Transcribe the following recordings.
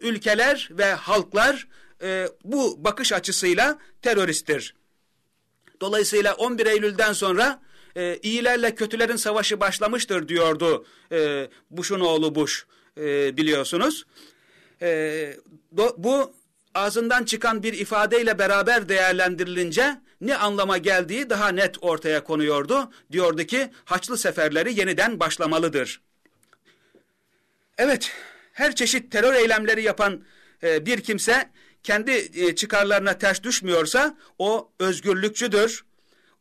ülkeler ve halklar e, bu bakış açısıyla teröristtir. Dolayısıyla 11 Eylül'den sonra e, iyilerle kötülerin savaşı başlamıştır diyordu e, Bush'un oğlu Bush e, biliyorsunuz. E, do, bu ağzından çıkan bir ifadeyle beraber değerlendirilince ne anlama geldiği daha net ortaya konuyordu. Diyordu ki Haçlı seferleri yeniden başlamalıdır. Evet her çeşit terör eylemleri yapan e, bir kimse kendi e, çıkarlarına ters düşmüyorsa o özgürlükçüdür.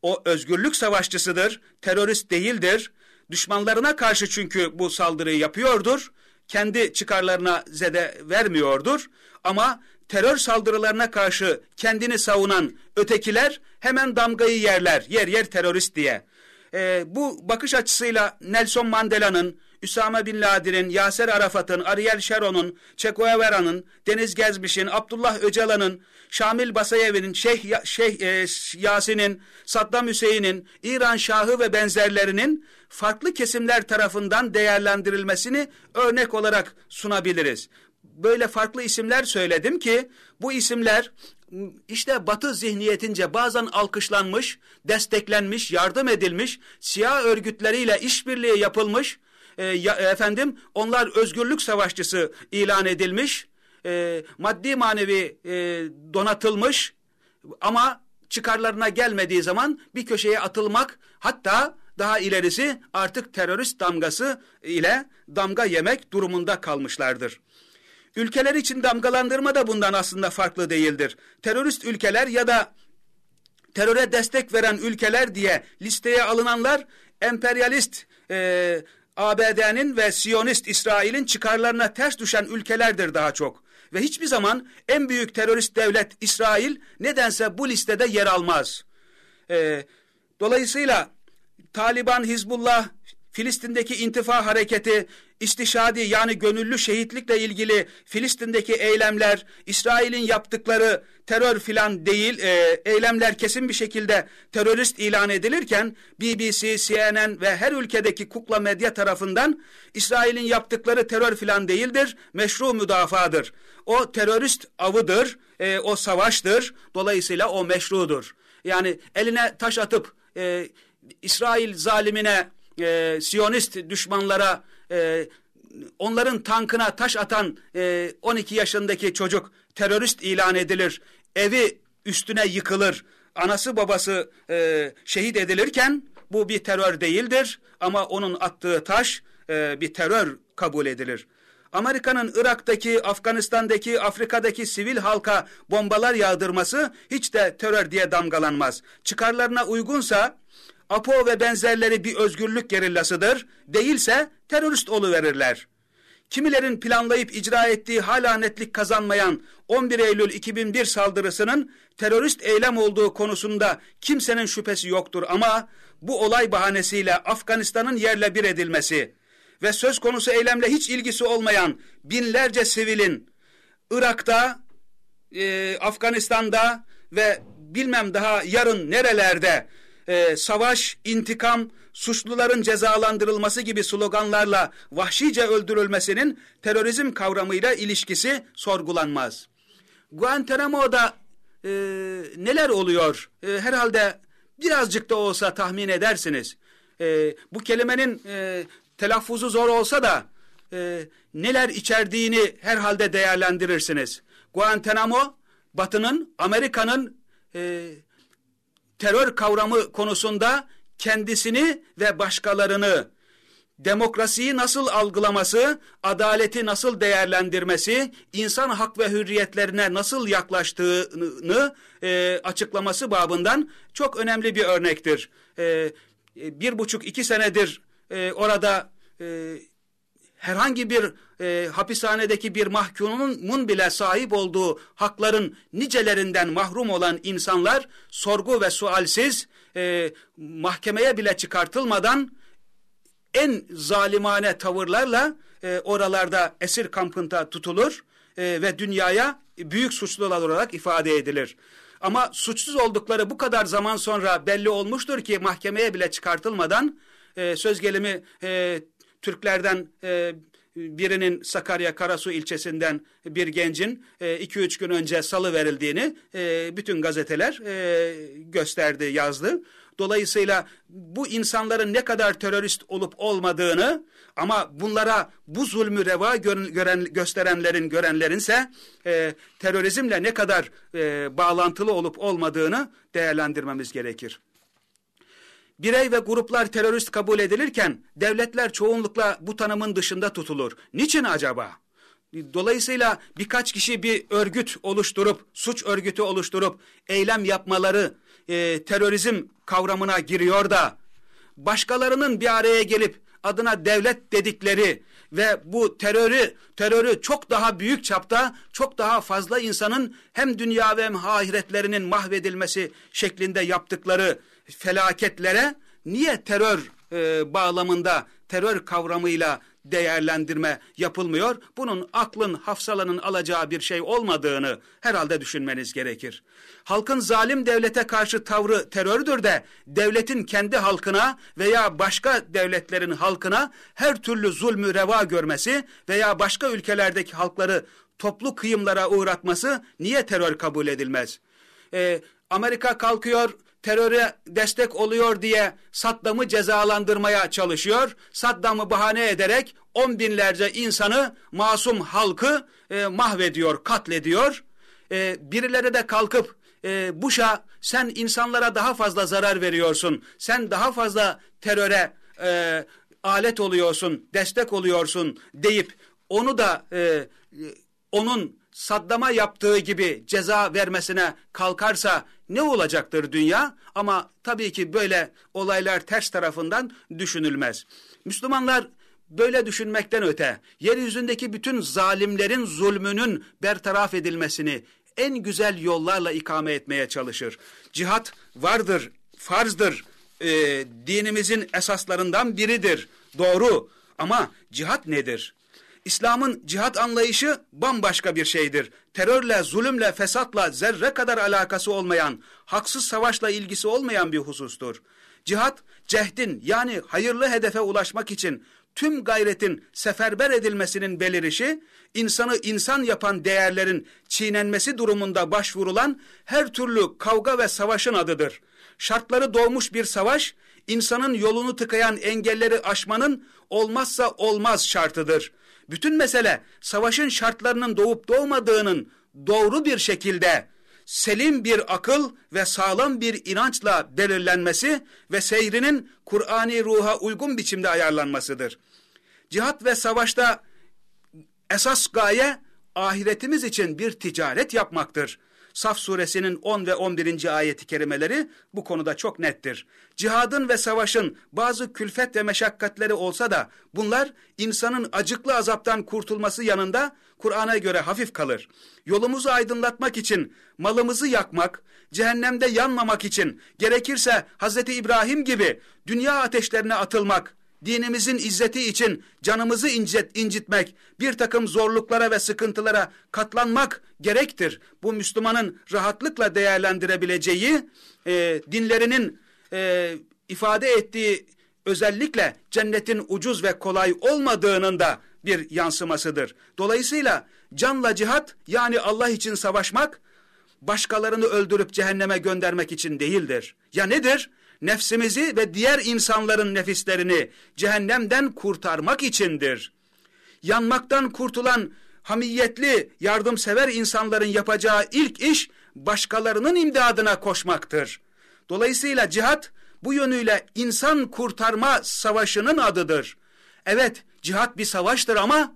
O özgürlük savaşçısıdır, terörist değildir. Düşmanlarına karşı çünkü bu saldırıyı yapıyordur. Kendi çıkarlarına zede vermiyordur. Ama terör saldırılarına karşı kendini savunan ötekiler hemen damgayı yerler, yer yer terörist diye. Ee, bu bakış açısıyla Nelson Mandela'nın, Üsame Bin Laden'in, Yaser Arafat'ın, Ariel Sharon'un, Che Guevara'nın, Deniz Gezmiş'in, Abdullah Öcalan'ın, Şamil Basayev'in, Şeyh, Şeyh e, Yasin'in, Saddam Hüseyin'in, İran Şahı ve benzerlerinin farklı kesimler tarafından değerlendirilmesini örnek olarak sunabiliriz. Böyle farklı isimler söyledim ki bu isimler işte batı zihniyetince bazen alkışlanmış, desteklenmiş, yardım edilmiş, siyah örgütleriyle işbirliği yapılmış, e, ya, efendim onlar özgürlük savaşçısı ilan edilmiş, e, maddi manevi e, donatılmış ama çıkarlarına gelmediği zaman bir köşeye atılmak hatta daha ilerisi artık terörist damgası ile damga yemek durumunda kalmışlardır. Ülkeler için damgalandırma da bundan aslında farklı değildir. Terörist ülkeler ya da teröre destek veren ülkeler diye listeye alınanlar emperyalist e, ABD'nin ve Siyonist İsrail'in çıkarlarına ters düşen ülkelerdir daha çok. Ve hiçbir zaman en büyük terörist devlet İsrail nedense bu listede yer almaz. E, dolayısıyla Taliban, Hizbullah, Filistin'deki intifa hareketi, istişadi yani gönüllü şehitlikle ilgili Filistin'deki eylemler, İsrail'in yaptıkları terör filan değil, e, eylemler kesin bir şekilde terörist ilan edilirken BBC, CNN ve her ülkedeki kukla medya tarafından İsrail'in yaptıkları terör filan değildir, meşru müdafadır. O terörist avıdır, e, o savaştır, dolayısıyla o meşrudur. Yani eline taş atıp e, İsrail zalimine e, Siyonist düşmanlara e, onların tankına taş atan e, 12 yaşındaki çocuk terörist ilan edilir. Evi üstüne yıkılır. Anası babası e, şehit edilirken bu bir terör değildir ama onun attığı taş e, bir terör kabul edilir. Amerika'nın Irak'taki, Afganistan'daki, Afrika'daki sivil halka bombalar yağdırması hiç de terör diye damgalanmaz. Çıkarlarına uygunsa APO ve benzerleri bir özgürlük gerillasıdır, değilse terörist verirler. Kimilerin planlayıp icra ettiği hala netlik kazanmayan 11 Eylül 2001 saldırısının terörist eylem olduğu konusunda kimsenin şüphesi yoktur ama bu olay bahanesiyle Afganistan'ın yerle bir edilmesi ve söz konusu eylemle hiç ilgisi olmayan binlerce sivilin Irak'ta, e, Afganistan'da ve bilmem daha yarın nerelerde e, savaş, intikam, suçluların cezalandırılması gibi sloganlarla vahşice öldürülmesinin terörizm kavramıyla ilişkisi sorgulanmaz. Guantanamo'da e, neler oluyor? E, herhalde birazcık da olsa tahmin edersiniz. E, bu kelimenin e, telaffuzu zor olsa da e, neler içerdiğini herhalde değerlendirirsiniz. Guantanamo, Batı'nın, Amerika'nın e, terör kavramı konusunda kendisini ve başkalarını demokrasiyi nasıl algılaması, adaleti nasıl değerlendirmesi, insan hak ve hürriyetlerine nasıl yaklaştığını e, açıklaması babından çok önemli bir örnektir. E, e bir buçuk iki senedir e, orada e, herhangi bir e, hapishanedeki bir mahkumun bile sahip olduğu hakların nicelerinden mahrum olan insanlar sorgu ve sualsiz e, mahkemeye bile çıkartılmadan en zalimane tavırlarla e, oralarda esir kampında tutulur e, ve dünyaya büyük suçlular olarak ifade edilir. Ama suçsuz oldukları bu kadar zaman sonra belli olmuştur ki mahkemeye bile çıkartılmadan e, söz gelimi e, Türklerden e, birinin Sakarya Karasu ilçesinden bir gencin 2-3 e, gün önce salı verildiğini e, bütün gazeteler e, gösterdi, yazdı. Dolayısıyla bu insanların ne kadar terörist olup olmadığını ama bunlara bu zulmü reva gören, gösterenlerin, görenlerinse e, terörizmle ne kadar e, bağlantılı olup olmadığını değerlendirmemiz gerekir. Birey ve gruplar terörist kabul edilirken devletler çoğunlukla bu tanımın dışında tutulur. Niçin acaba? Dolayısıyla birkaç kişi bir örgüt oluşturup, suç örgütü oluşturup eylem yapmaları e, terörizm kavramına giriyor da başkalarının bir araya gelip adına devlet dedikleri ve bu terörü terörü çok daha büyük çapta çok daha fazla insanın hem dünya ve hem ahiretlerinin mahvedilmesi şeklinde yaptıkları felaketlere niye terör e, bağlamında terör kavramıyla değerlendirme yapılmıyor. Bunun aklın, hafsalanın alacağı bir şey olmadığını herhalde düşünmeniz gerekir. Halkın zalim devlete karşı tavrı terördür de devletin kendi halkına veya başka devletlerin halkına her türlü zulmü reva görmesi veya başka ülkelerdeki halkları toplu kıyımlara uğratması niye terör kabul edilmez? Ee, Amerika kalkıyor teröre destek oluyor diye Saddam'ı cezalandırmaya çalışıyor. Saddam'ı bahane ederek on binlerce insanı, masum halkı e, mahvediyor, katlediyor. E, birileri de kalkıp e, Bush'a sen insanlara daha fazla zarar veriyorsun, sen daha fazla teröre e, alet oluyorsun, destek oluyorsun deyip onu da e, onun Saddam'a yaptığı gibi ceza vermesine kalkarsa ne olacaktır dünya? Ama tabii ki böyle olaylar ters tarafından düşünülmez. Müslümanlar böyle düşünmekten öte yeryüzündeki bütün zalimlerin zulmünün bertaraf edilmesini en güzel yollarla ikame etmeye çalışır. Cihat vardır, farzdır, e, dinimizin esaslarından biridir, doğru. Ama cihat nedir? İslam'ın cihat anlayışı bambaşka bir şeydir. Terörle, zulümle, fesatla zerre kadar alakası olmayan, haksız savaşla ilgisi olmayan bir husustur. Cihat, cehdin yani hayırlı hedefe ulaşmak için tüm gayretin seferber edilmesinin belirişi, insanı insan yapan değerlerin çiğnenmesi durumunda başvurulan her türlü kavga ve savaşın adıdır. Şartları doğmuş bir savaş, insanın yolunu tıkayan engelleri aşmanın olmazsa olmaz şartıdır. Bütün mesele savaşın şartlarının doğup doğmadığının doğru bir şekilde selim bir akıl ve sağlam bir inançla belirlenmesi ve seyrinin Kur'ani ruha uygun biçimde ayarlanmasıdır. Cihat ve savaşta esas gaye ahiretimiz için bir ticaret yapmaktır. Saf suresinin 10 ve 11. ayeti kerimeleri bu konuda çok nettir. Cihadın ve savaşın bazı külfet ve meşakkatleri olsa da bunlar insanın acıklı azaptan kurtulması yanında Kur'an'a göre hafif kalır. Yolumuzu aydınlatmak için malımızı yakmak, cehennemde yanmamak için gerekirse Hz. İbrahim gibi dünya ateşlerine atılmak, dinimizin izzeti için canımızı incit, incitmek, bir takım zorluklara ve sıkıntılara katlanmak gerektir. Bu Müslümanın rahatlıkla değerlendirebileceği e, dinlerinin e, ifade ettiği özellikle cennetin ucuz ve kolay olmadığının da bir yansımasıdır. Dolayısıyla canla cihat yani Allah için savaşmak başkalarını öldürüp cehenneme göndermek için değildir. Ya nedir? Nefsimizi ve diğer insanların nefislerini cehennemden kurtarmak içindir. Yanmaktan kurtulan hamiyetli, yardımsever insanların yapacağı ilk iş başkalarının imdadına koşmaktır. Dolayısıyla cihat bu yönüyle insan kurtarma savaşının adıdır. Evet, cihat bir savaştır ama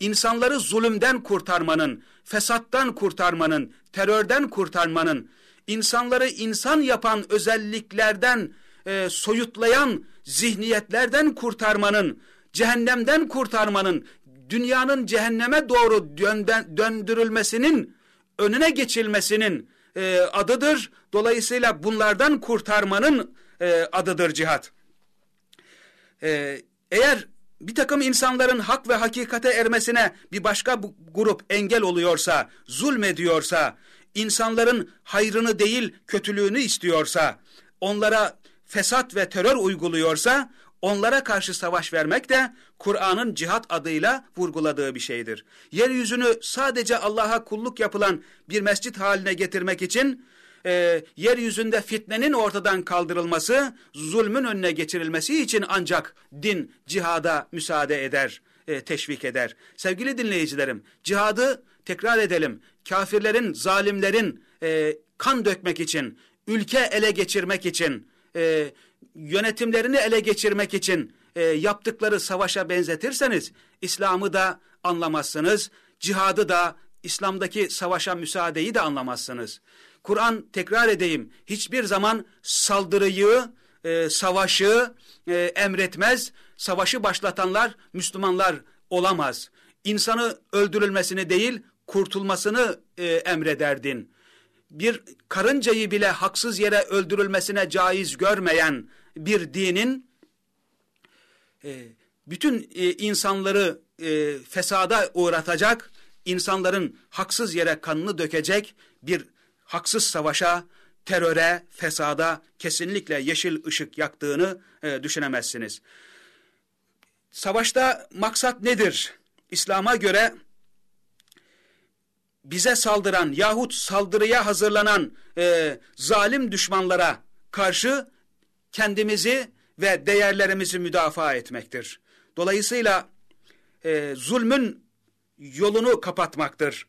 insanları zulümden kurtarmanın, fesattan kurtarmanın, terörden kurtarmanın, insanları insan yapan özelliklerden e, soyutlayan zihniyetlerden kurtarmanın, cehennemden kurtarmanın, dünyanın cehenneme doğru dönden, döndürülmesinin önüne geçilmesinin e, adıdır. Dolayısıyla bunlardan kurtarmanın e, adıdır cihat. E, eğer bir takım insanların hak ve hakikate ermesine bir başka grup engel oluyorsa, zulmediyorsa, insanların hayrını değil kötülüğünü istiyorsa, onlara fesat ve terör uyguluyorsa, onlara karşı savaş vermek de Kur'an'ın cihat adıyla vurguladığı bir şeydir. Yeryüzünü sadece Allah'a kulluk yapılan bir mescit haline getirmek için e, yeryüzünde fitnenin ortadan kaldırılması, zulmün önüne geçirilmesi için ancak din cihada müsaade eder, e, teşvik eder. Sevgili dinleyicilerim, cihadı tekrar edelim. Kafirlerin, zalimlerin e, kan dökmek için, ülke ele geçirmek için, e, yönetimlerini ele geçirmek için e, yaptıkları savaşa benzetirseniz, İslam'ı da anlamazsınız, cihadı da, İslam'daki savaşa müsaadeyi de anlamazsınız. Kur'an tekrar edeyim hiçbir zaman saldırıyı, e, savaşı e, emretmez. Savaşı başlatanlar Müslümanlar olamaz. İnsanı öldürülmesini değil kurtulmasını e, emrederdin. Bir karıncayı bile haksız yere öldürülmesine caiz görmeyen bir dinin e, bütün e, insanları e, fesada uğratacak, insanların haksız yere kanını dökecek bir haksız savaşa, teröre, fesada kesinlikle yeşil ışık yaktığını e, düşünemezsiniz. Savaşta maksat nedir? İslam'a göre bize saldıran yahut saldırıya hazırlanan e, zalim düşmanlara karşı kendimizi ve değerlerimizi müdafaa etmektir. Dolayısıyla e, zulmün yolunu kapatmaktır.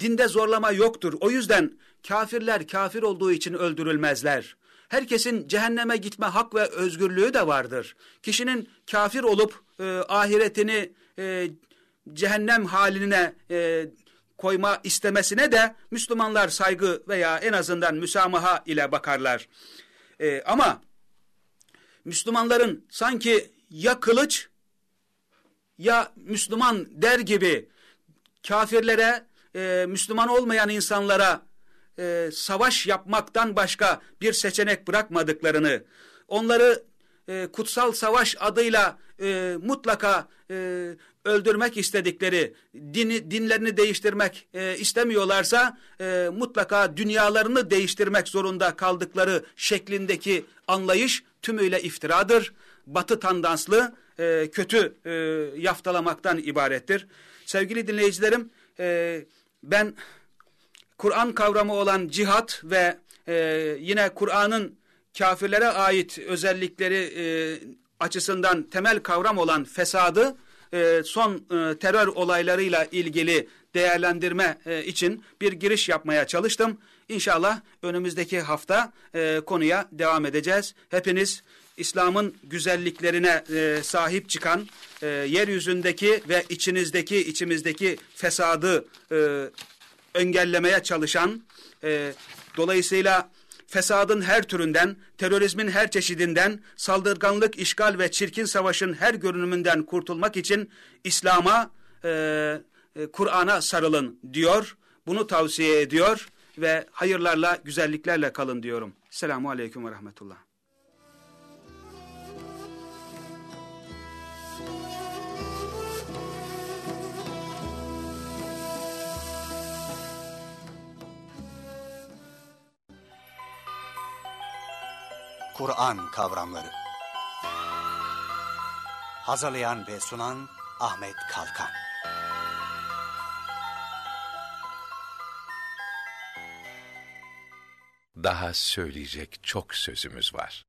Dinde zorlama yoktur. O yüzden kafirler kafir olduğu için öldürülmezler. Herkesin cehenneme gitme hak ve özgürlüğü de vardır. Kişinin kafir olup e, ahiretini e, cehennem haline e, koyma istemesine de Müslümanlar saygı veya en azından müsamaha ile bakarlar. E, ama Müslümanların sanki ya kılıç ya Müslüman der gibi kafirlere, e, Müslüman olmayan insanlara e, savaş yapmaktan başka bir seçenek bırakmadıklarını, onları e, kutsal savaş adıyla e, mutlaka e, öldürmek istedikleri, dini, dinlerini değiştirmek e, istemiyorlarsa e, mutlaka dünyalarını değiştirmek zorunda kaldıkları şeklindeki anlayış tümüyle iftiradır. Batı tandanslı e, kötü e, yaftalamaktan ibarettir. Sevgili dinleyicilerim e, ben Kur'an kavramı olan cihat ve e, yine Kur'an'ın kafirlere ait özellikleri e, açısından temel kavram olan fesadı e, son e, terör olaylarıyla ilgili değerlendirme e, için bir giriş yapmaya çalıştım. İnşallah önümüzdeki hafta e, konuya devam edeceğiz. Hepiniz İslam'ın güzelliklerine e, sahip çıkan, e, yeryüzündeki ve içinizdeki, içimizdeki fesadı e, engellemeye çalışan, e, dolayısıyla fesadın her türünden, terörizmin her çeşidinden, saldırganlık, işgal ve çirkin savaşın her görünümünden kurtulmak için İslam'a, e, e, Kur'an'a sarılın diyor. Bunu tavsiye ediyor ve hayırlarla, güzelliklerle kalın diyorum. Selamun Aleyküm ve Rahmetullah. Kur'an kavramları. Hazırlayan ve sunan Ahmet Kalkan. Daha söyleyecek çok sözümüz var.